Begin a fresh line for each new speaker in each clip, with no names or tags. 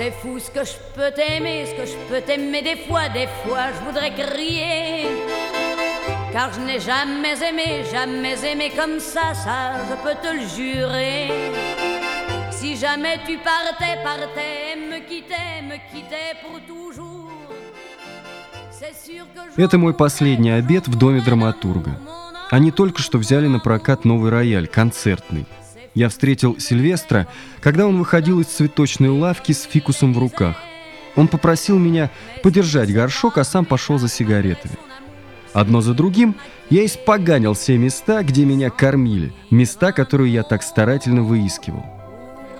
C'est fou ce que je peux t'aimer, ce que je peux t'aimer des fois, des fois je voudrais crier. Car je n'ai jamais aimé, jamais aimé comme ça, ça je peux te le jurer. Si jamais tu partais, partais, me quittais, me quittais pour toujours.
Это мой последний обед в доме драматурга. Они только что взяли на прокат новый рояль, концертный. Я встретил Сильвестра, когда он выходил из цветочной лавки с фикусом в руках. Он попросил меня подержать горшок, а сам пошел за сигаретами. Одно за другим я испоганил все места, где меня кормили, места, которые я так старательно выискивал.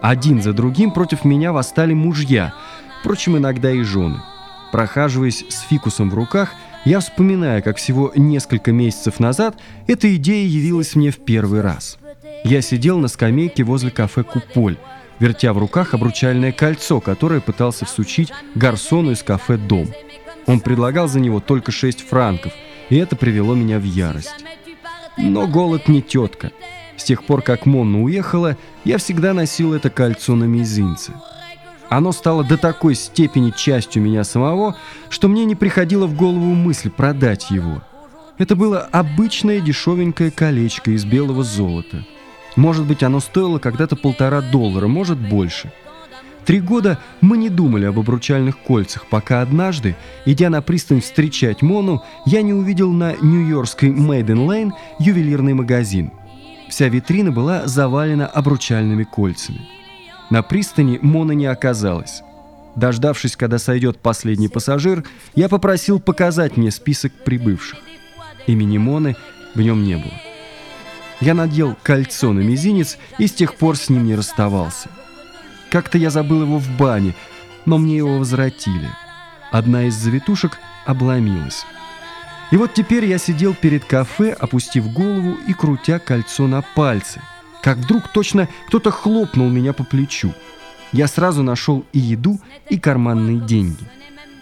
Один за другим против меня восстали мужья, впрочем, иногда и жены. Прохаживаясь с фикусом в руках, я вспоминаю, как всего несколько месяцев назад эта идея явилась мне в первый раз. Я сидел на скамейке возле кафе «Куполь», вертя в руках обручальное кольцо, которое пытался всучить гарсону из кафе «Дом». Он предлагал за него только 6 франков, и это привело меня в ярость. Но голод не тетка. С тех пор, как Монна уехала, я всегда носил это кольцо на мизинце. Оно стало до такой степени частью меня самого, что мне не приходило в голову мысль продать его. Это было обычное дешевенькое колечко из белого золота. Может быть, оно стоило когда-то полтора доллара, может больше. Три года мы не думали об обручальных кольцах, пока однажды, идя на пристань встречать Мону, я не увидел на нью-йоркской Мейден Лейн ювелирный магазин. Вся витрина была завалена обручальными кольцами. На пристани Мона не оказалось. Дождавшись, когда сойдет последний пассажир, я попросил показать мне список прибывших. Имени Моны в нем не было. Я надел кольцо на мизинец и с тех пор с ним не расставался. Как-то я забыл его в бане, но мне его возвратили. Одна из завитушек обломилась. И вот теперь я сидел перед кафе, опустив голову и крутя кольцо на пальце – как вдруг точно кто-то хлопнул меня по плечу. Я сразу нашел и еду, и карманные деньги.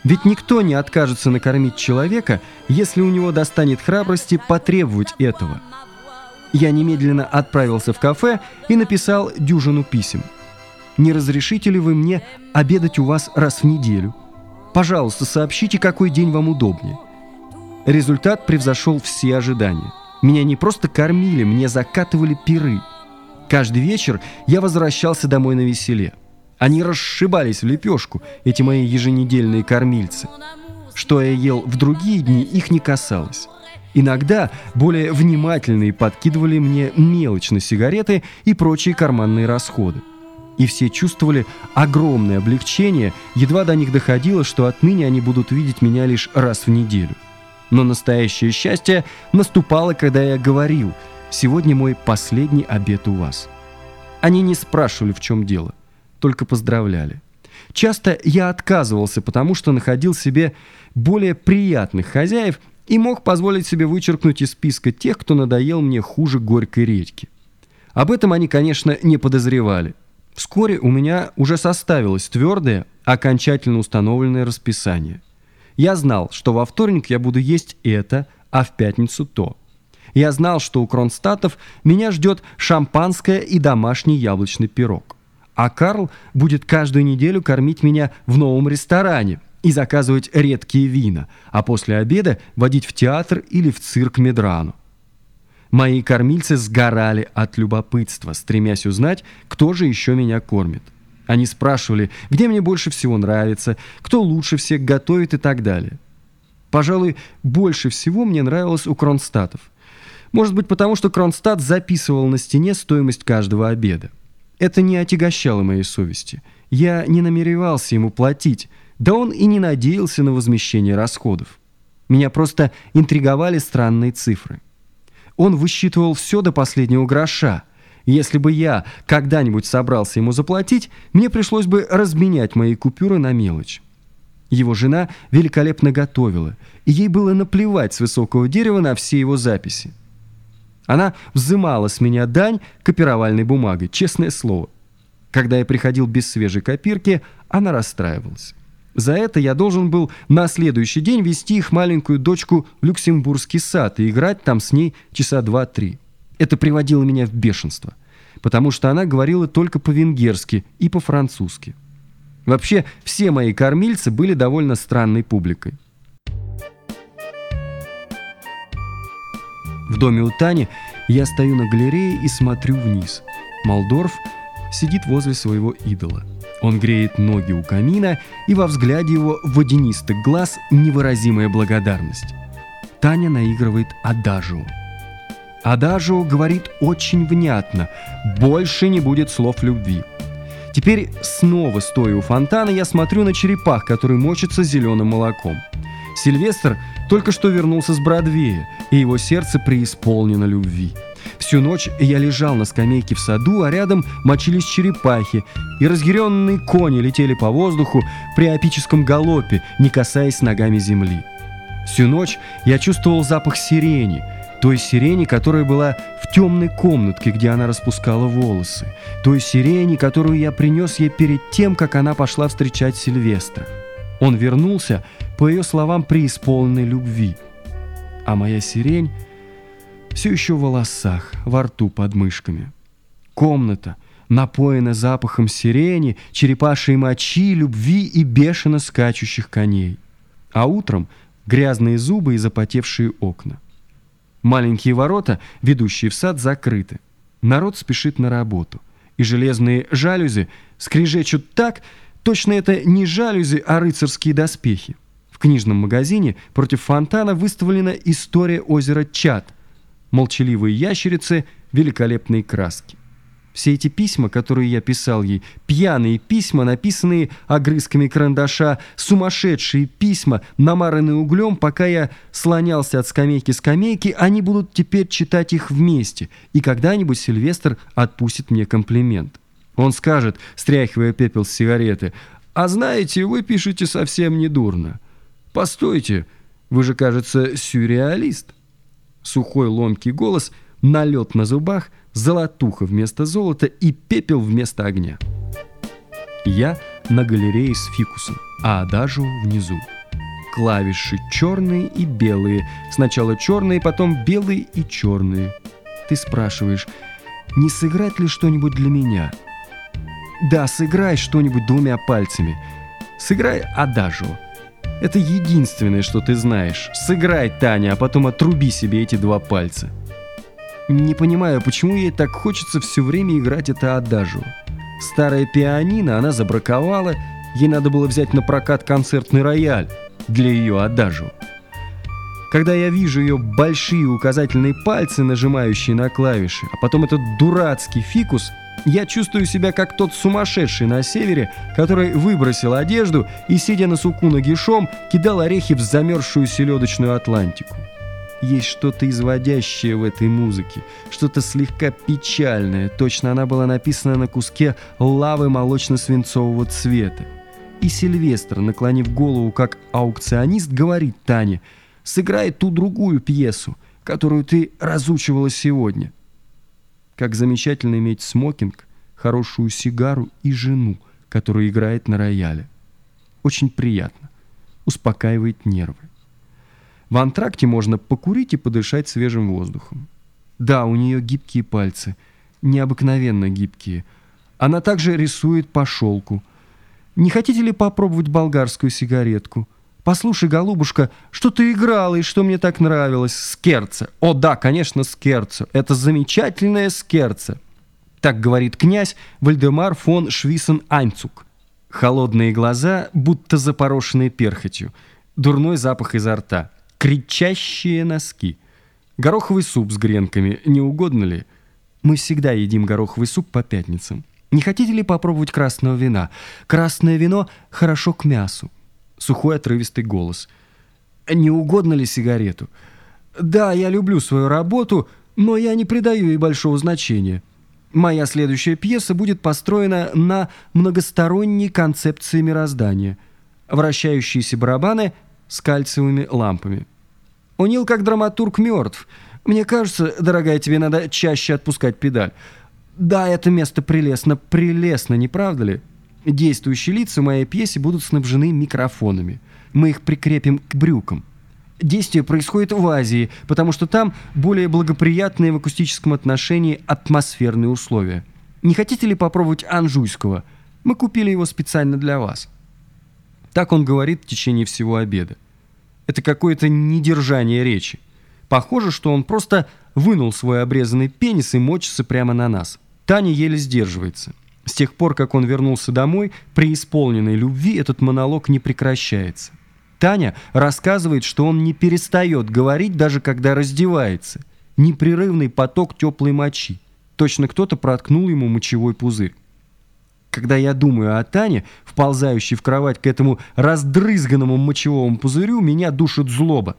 Ведь никто не откажется накормить человека, если у него достанет храбрости потребовать этого. Я немедленно отправился в кафе и написал дюжину писем. «Не разрешите ли вы мне обедать у вас раз в неделю? Пожалуйста, сообщите, какой день вам удобнее». Результат превзошел все ожидания. Меня не просто кормили, мне закатывали пиры – Каждый вечер я возвращался домой на веселе. Они расшибались в лепешку, эти мои еженедельные кормильцы. Что я ел в другие дни, их не касалось. Иногда более внимательные подкидывали мне мелочь на сигареты и прочие карманные расходы. И все чувствовали огромное облегчение, едва до них доходило, что отныне они будут видеть меня лишь раз в неделю. Но настоящее счастье наступало, когда я говорил – Сегодня мой последний обед у вас. Они не спрашивали, в чем дело, только поздравляли. Часто я отказывался, потому что находил себе более приятных хозяев и мог позволить себе вычеркнуть из списка тех, кто надоел мне хуже горькой редьки. Об этом они, конечно, не подозревали. Вскоре у меня уже составилось твердое, окончательно установленное расписание. Я знал, что во вторник я буду есть это, а в пятницу то – я знал, что у Кронстадтов меня ждет шампанское и домашний яблочный пирог. А Карл будет каждую неделю кормить меня в новом ресторане и заказывать редкие вина, а после обеда водить в театр или в цирк Медрану. Мои кормильцы сгорали от любопытства, стремясь узнать, кто же еще меня кормит. Они спрашивали, где мне больше всего нравится, кто лучше всех готовит и так далее. Пожалуй, больше всего мне нравилось у Кронстадтов. Может быть, потому что Кронстадт записывал на стене стоимость каждого обеда. Это не отягощало моей совести. Я не намеревался ему платить, да он и не надеялся на возмещение расходов. Меня просто интриговали странные цифры. Он высчитывал все до последнего гроша. Если бы я когда-нибудь собрался ему заплатить, мне пришлось бы разменять мои купюры на мелочь. Его жена великолепно готовила, и ей было наплевать с высокого дерева на все его записи. Она взымала с меня дань копировальной бумагой, честное слово. Когда я приходил без свежей копирки, она расстраивалась. За это я должен был на следующий день вести их маленькую дочку в Люксембургский сад и играть там с ней часа два-три. Это приводило меня в бешенство, потому что она говорила только по-венгерски и по-французски. Вообще, все мои кормильцы были довольно странной публикой. В доме у Тани я стою на галерее и смотрю вниз. Молдорф сидит возле своего идола. Он греет ноги у камина, и во взгляде его водянистых глаз невыразимая благодарность. Таня наигрывает адажио. Адажио говорит очень внятно, больше не будет слов любви. Теперь снова стоя у фонтана, я смотрю на черепах, который мочится зеленым молоком. Сильвестр только что вернулся с Бродвея, и его сердце преисполнено любви. Всю ночь я лежал на скамейке в саду, а рядом мочились черепахи, и разъяренные кони летели по воздуху при опическом галопе, не касаясь ногами земли. Всю ночь я чувствовал запах сирени, той сирени, которая была в темной комнатке, где она распускала волосы, той сирени, которую я принес ей перед тем, как она пошла встречать Сильвестра. Он вернулся, по ее словам, преисполненной любви. А моя сирень все еще в волосах, во рту под мышками. Комната напоена запахом сирени, черепашьей мочи, любви и бешено скачущих коней. А утром грязные зубы и запотевшие окна. Маленькие ворота, ведущие в сад, закрыты. Народ спешит на работу. И железные жалюзи скрежечут так, точно это не жалюзи, а рыцарские доспехи. В книжном магазине против фонтана выставлена история озера Чат – молчаливые ящерицы, великолепные краски. Все эти письма, которые я писал ей, пьяные письма, написанные огрызками карандаша, сумасшедшие письма, намаранные углем, пока я слонялся от скамейки к скамейке, они будут теперь читать их вместе, и когда-нибудь Сильвестр отпустит мне комплимент. Он скажет, стряхивая пепел с сигареты, «А знаете, вы пишете совсем недурно. Постойте, вы же, кажется, сюрреалист» сухой ломкий голос, налет на зубах, золотуха вместо золота и пепел вместо огня. Я на галерее с фикусом, а адажу внизу. Клавиши черные и белые. Сначала черные, потом белые и черные. Ты спрашиваешь, не сыграть ли что-нибудь для меня? Да, сыграй что-нибудь двумя пальцами. Сыграй адажу. Это единственное, что ты знаешь. Сыграй, Таня, а потом отруби себе эти два пальца. Не понимаю, почему ей так хочется все время играть это адажу. Старая пианино она забраковала, ей надо было взять на прокат концертный рояль для ее адажу. Когда я вижу ее большие указательные пальцы, нажимающие на клавиши, а потом этот дурацкий фикус – я чувствую себя как тот сумасшедший на севере, который выбросил одежду и, сидя на суку нагишом, кидал орехи в замерзшую селедочную Атлантику. Есть что-то изводящее в этой музыке, что-то слегка печальное, точно она была написана на куске лавы молочно-свинцового цвета. И Сильвестр, наклонив голову как аукционист, говорит Тане, «Сыграй ту другую пьесу, которую ты разучивала сегодня». Как замечательно иметь смокинг, хорошую сигару и жену, которая играет на рояле. Очень приятно. Успокаивает нервы. В антракте можно покурить и подышать свежим воздухом. Да, у нее гибкие пальцы, необыкновенно гибкие. Она также рисует по шелку. Не хотите ли попробовать болгарскую сигаретку? «Послушай, голубушка, что ты играла и что мне так нравилось? Скерца!» «О да, конечно, скерца! Это замечательная скерца!» Так говорит князь Вальдемар фон Швисен-Анцук. Холодные глаза, будто запорошенные перхотью. Дурной запах изо рта. Кричащие носки. Гороховый суп с гренками. Не угодно ли? Мы всегда едим гороховый суп по пятницам. Не хотите ли попробовать красного вина? Красное вино хорошо к мясу сухой отрывистый голос. «Не угодно ли сигарету?» «Да, я люблю свою работу, но я не придаю ей большого значения. Моя следующая пьеса будет построена на многосторонней концепции мироздания. Вращающиеся барабаны с кальциевыми лампами. Унил как драматург мертв. Мне кажется, дорогая, тебе надо чаще отпускать педаль. Да, это место прелестно, прелестно, не правда ли?» Действующие лица моей пьесе будут снабжены микрофонами. Мы их прикрепим к брюкам. Действие происходит в Азии, потому что там более благоприятные в акустическом отношении атмосферные условия. Не хотите ли попробовать анжуйского? Мы купили его специально для вас». Так он говорит в течение всего обеда. Это какое-то недержание речи. Похоже, что он просто вынул свой обрезанный пенис и мочится прямо на нас. Таня еле сдерживается. С тех пор, как он вернулся домой, при исполненной любви этот монолог не прекращается. Таня рассказывает, что он не перестает говорить, даже когда раздевается. Непрерывный поток теплой мочи. Точно кто-то проткнул ему мочевой пузырь. Когда я думаю о Тане, вползающей в кровать к этому раздрызганному мочевому пузырю, меня душит злоба.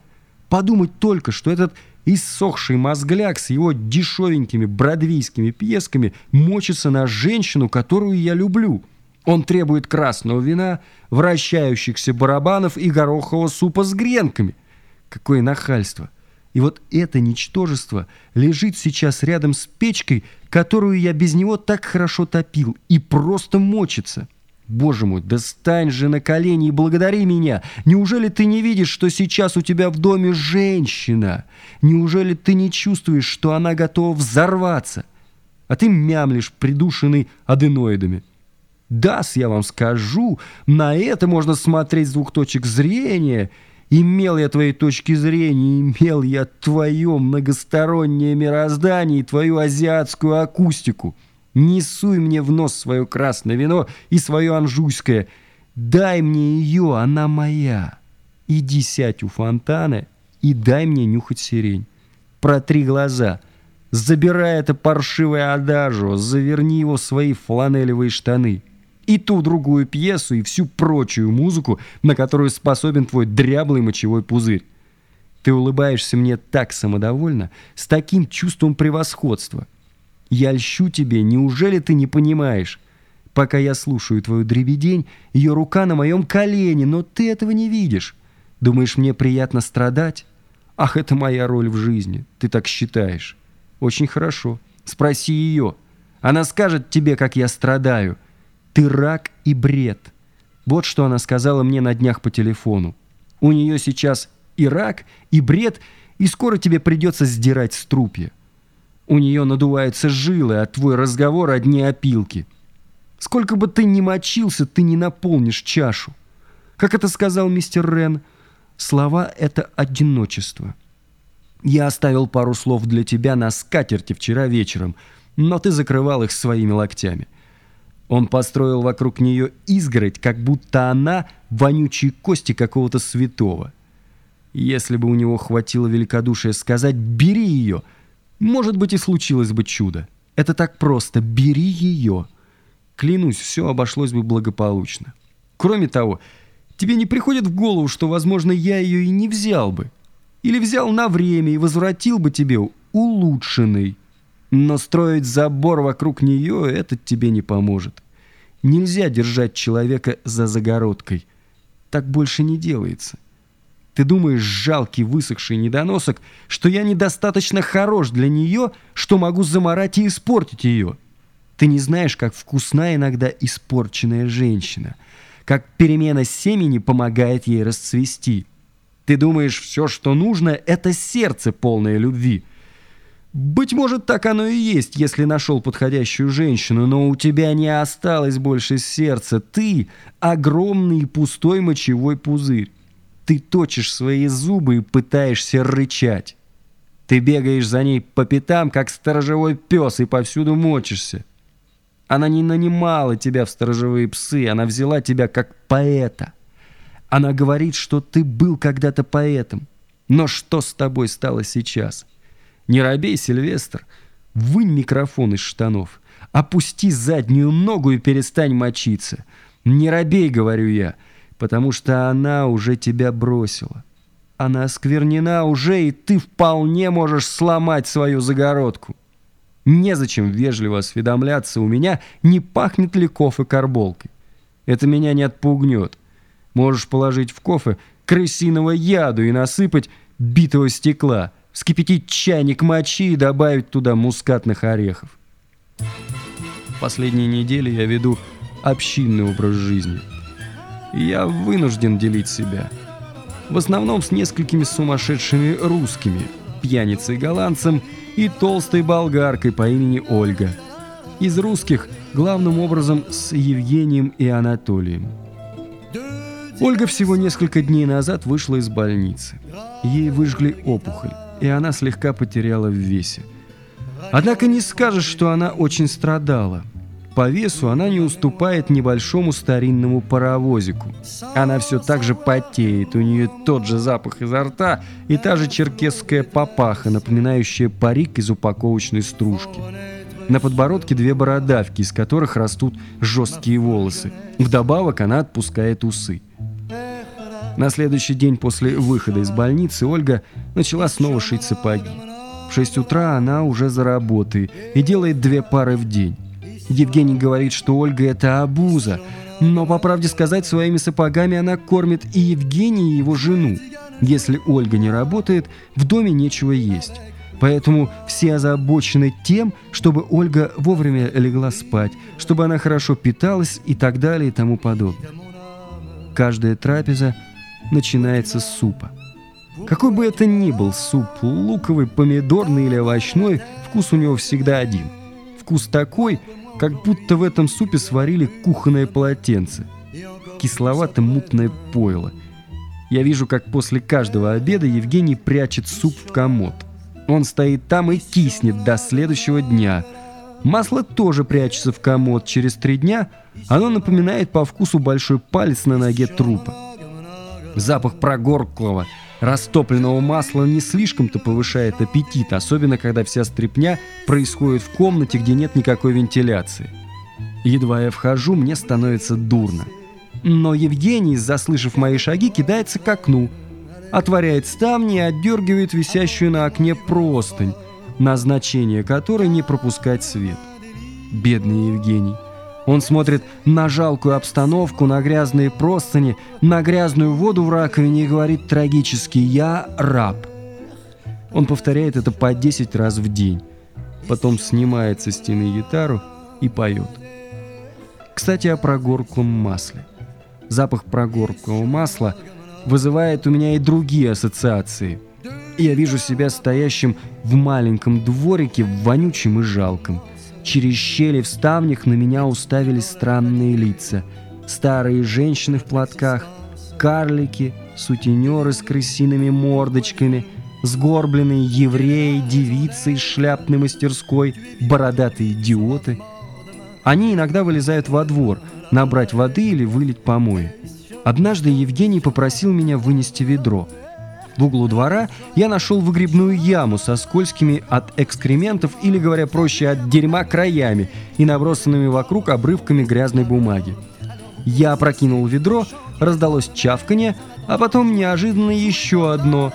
Подумать только, что этот иссохший мозгляк с его дешевенькими бродвейскими пьесками мочится на женщину, которую я люблю. Он требует красного вина, вращающихся барабанов и горохового супа с гренками. Какое нахальство! И вот это ничтожество лежит сейчас рядом с печкой, которую я без него так хорошо топил, и просто мочится. Боже мой, да стань же на колени и благодари меня. Неужели ты не видишь, что сейчас у тебя в доме женщина? Неужели ты не чувствуешь, что она готова взорваться? А ты мямлишь, придушенный аденоидами. Дас, я вам скажу, на это можно смотреть с двух точек зрения – Имел я твои точки зрения, имел я твое многостороннее мироздание и твою азиатскую акустику. Не суй мне в нос свое красное вино и свое анжуйское. Дай мне ее, она моя. Иди сядь у фонтана и дай мне нюхать сирень. Протри глаза. Забирай это паршивое адажо, заверни его в свои фланелевые штаны и ту другую пьесу, и всю прочую музыку, на которую способен твой дряблый мочевой пузырь. Ты улыбаешься мне так самодовольно, с таким чувством превосходства. Я льщу тебе, неужели ты не понимаешь? Пока я слушаю твою дребедень, ее рука на моем колене, но ты этого не видишь. Думаешь, мне приятно страдать? Ах, это моя роль в жизни, ты так считаешь. Очень хорошо, спроси ее. Она скажет тебе, как я страдаю. «Ты рак и бред». Вот что она сказала мне на днях по телефону. У нее сейчас и рак, и бред, и скоро тебе придется сдирать струпья. У нее надуваются жилы, а твой разговор одни опилки. Сколько бы ты ни мочился, ты не наполнишь чашу. Как это сказал мистер Рен, слова — это одиночество. Я оставил пару слов для тебя на скатерти вчера вечером, но ты закрывал их своими локтями. Он построил вокруг нее изгородь, как будто она вонючие кости какого-то святого. Если бы у него хватило великодушия сказать «бери ее», может быть и случилось бы чудо. Это так просто «бери ее». Клянусь, все обошлось бы благополучно. Кроме того, тебе не приходит в голову, что, возможно, я ее и не взял бы. Или взял на время и возвратил бы тебе улучшенный. Но строить забор вокруг нее это тебе не поможет. Нельзя держать человека за загородкой. Так больше не делается. Ты думаешь, жалкий высохший недоносок, что я недостаточно хорош для нее, что могу заморать и испортить ее? Ты не знаешь, как вкусна иногда испорченная женщина, как перемена семени помогает ей расцвести. Ты думаешь, все, что нужно, это сердце, полное любви – быть может, так оно и есть, если нашел подходящую женщину, но у тебя не осталось больше сердца. Ты — огромный пустой мочевой пузырь. Ты точишь свои зубы и пытаешься рычать. Ты бегаешь за ней по пятам, как сторожевой пес, и повсюду мочишься. Она не нанимала тебя в сторожевые псы, она взяла тебя как поэта. Она говорит, что ты был когда-то поэтом. Но что с тобой стало сейчас?» Не робей, Сильвестр. Вынь микрофон из штанов. Опусти заднюю ногу и перестань мочиться. Не робей, говорю я, потому что она уже тебя бросила. Она осквернена уже, и ты вполне можешь сломать свою загородку. Незачем вежливо осведомляться у меня, не пахнет ли кофе карболкой. Это меня не отпугнет. Можешь положить в кофе крысиного яду и насыпать битого стекла – вскипятить чайник мочи и добавить туда мускатных орехов. Последние недели я веду общинный образ жизни. И я вынужден делить себя. В основном с несколькими сумасшедшими русскими, пьяницей-голландцем и толстой болгаркой по имени Ольга. Из русских главным образом с Евгением и Анатолием. Ольга всего несколько дней назад вышла из больницы. Ей выжгли опухоль, и она слегка потеряла в весе. Однако не скажешь, что она очень страдала. По весу она не уступает небольшому старинному паровозику. Она все так же потеет, у нее тот же запах изо рта и та же черкесская папаха, напоминающая парик из упаковочной стружки. На подбородке две бородавки, из которых растут жесткие волосы. Вдобавок она отпускает усы. На следующий день после выхода из больницы Ольга начала снова шить сапоги. В 6 утра она уже за работой и делает две пары в день. Евгений говорит, что Ольга – это обуза, но, по правде сказать, своими сапогами она кормит и Евгения, и его жену. Если Ольга не работает, в доме нечего есть. Поэтому все озабочены тем, чтобы Ольга вовремя легла спать, чтобы она хорошо питалась и так далее и тому подобное. Каждая трапеза начинается с супа. Какой бы это ни был суп, луковый, помидорный или овощной, вкус у него всегда один. Вкус такой, как будто в этом супе сварили кухонное полотенце. Кисловато-мутное пойло. Я вижу, как после каждого обеда Евгений прячет суп в комод. Он стоит там и киснет до следующего дня. Масло тоже прячется в комод. Через три дня оно напоминает по вкусу большой палец на ноге трупа. Запах прогорклого, растопленного масла не слишком-то повышает аппетит, особенно когда вся стряпня происходит в комнате, где нет никакой вентиляции. Едва я вхожу, мне становится дурно. Но Евгений, заслышав мои шаги, кидается к окну, отворяет ставни и отдергивает висящую на окне простынь, назначение которой не пропускать свет. Бедный Евгений. Он смотрит на жалкую обстановку, на грязные простыни, на грязную воду в раковине и говорит трагически «Я раб». Он повторяет это по 10 раз в день. Потом снимает со стены гитару и поет. Кстати, о прогорклом масле. Запах прогорклого масла вызывает у меня и другие ассоциации. Я вижу себя стоящим в маленьком дворике, вонючим и жалком – Через щели в ставнях на меня уставились странные лица. Старые женщины в платках, карлики, сутенеры с крысиными мордочками, сгорбленные евреи, девицы из шляпной мастерской, бородатые идиоты. Они иногда вылезают во двор, набрать воды или вылить помои. Однажды Евгений попросил меня вынести ведро – в углу двора я нашел выгребную яму со скользкими от экскрементов или, говоря проще, от дерьма краями и набросанными вокруг обрывками грязной бумаги. Я опрокинул ведро, раздалось чавканье, а потом неожиданно еще одно.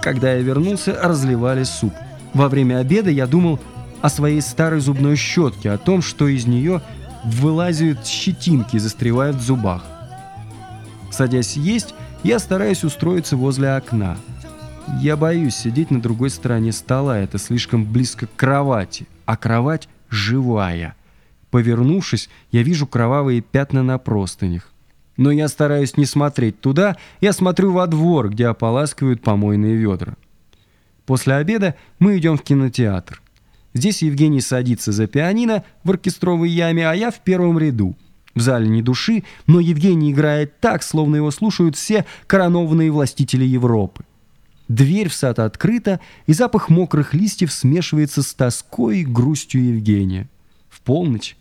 Когда я вернулся, разливали суп. Во время обеда я думал о своей старой зубной щетке, о том, что из нее вылазят щетинки и застревают в зубах. Садясь есть, я стараюсь устроиться возле окна. Я боюсь сидеть на другой стороне стола, это слишком близко к кровати, а кровать живая. Повернувшись, я вижу кровавые пятна на простынях. Но я стараюсь не смотреть туда, я смотрю во двор, где ополаскивают помойные ведра. После обеда мы идем в кинотеатр. Здесь Евгений садится за пианино в оркестровой яме, а я в первом ряду – в зале ни души, но Евгений играет так, словно его слушают все коронованные властители Европы. Дверь в сад открыта, и запах мокрых листьев смешивается с тоской и грустью Евгения. В полночь,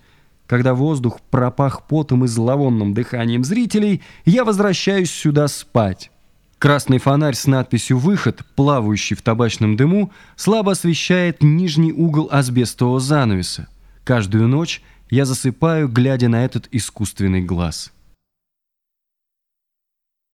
когда воздух пропах потом и зловонным дыханием зрителей, я возвращаюсь сюда спать. Красный фонарь с надписью «Выход», плавающий в табачном дыму, слабо освещает нижний угол асбестового занавеса. Каждую ночь я засыпаю, глядя на этот искусственный глаз.